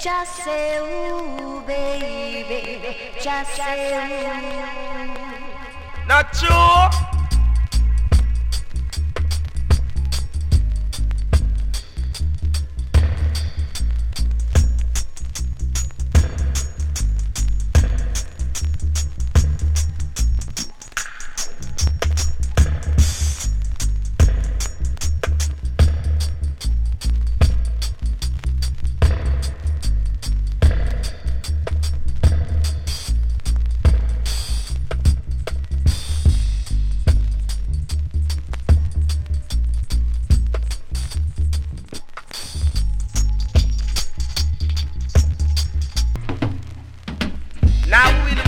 just say ooh, baby, just say ooh. Not.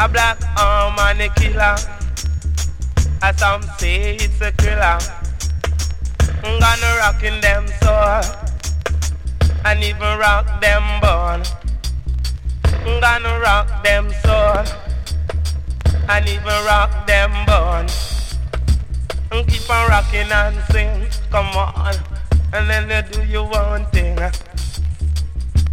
A black arm and the killer. As some say it's a thriller. I'm gonna rock in them soul. And even rock them bone gonna rock them soul and even rock them bone. And keep on rocking and sing, come on. And then they do you want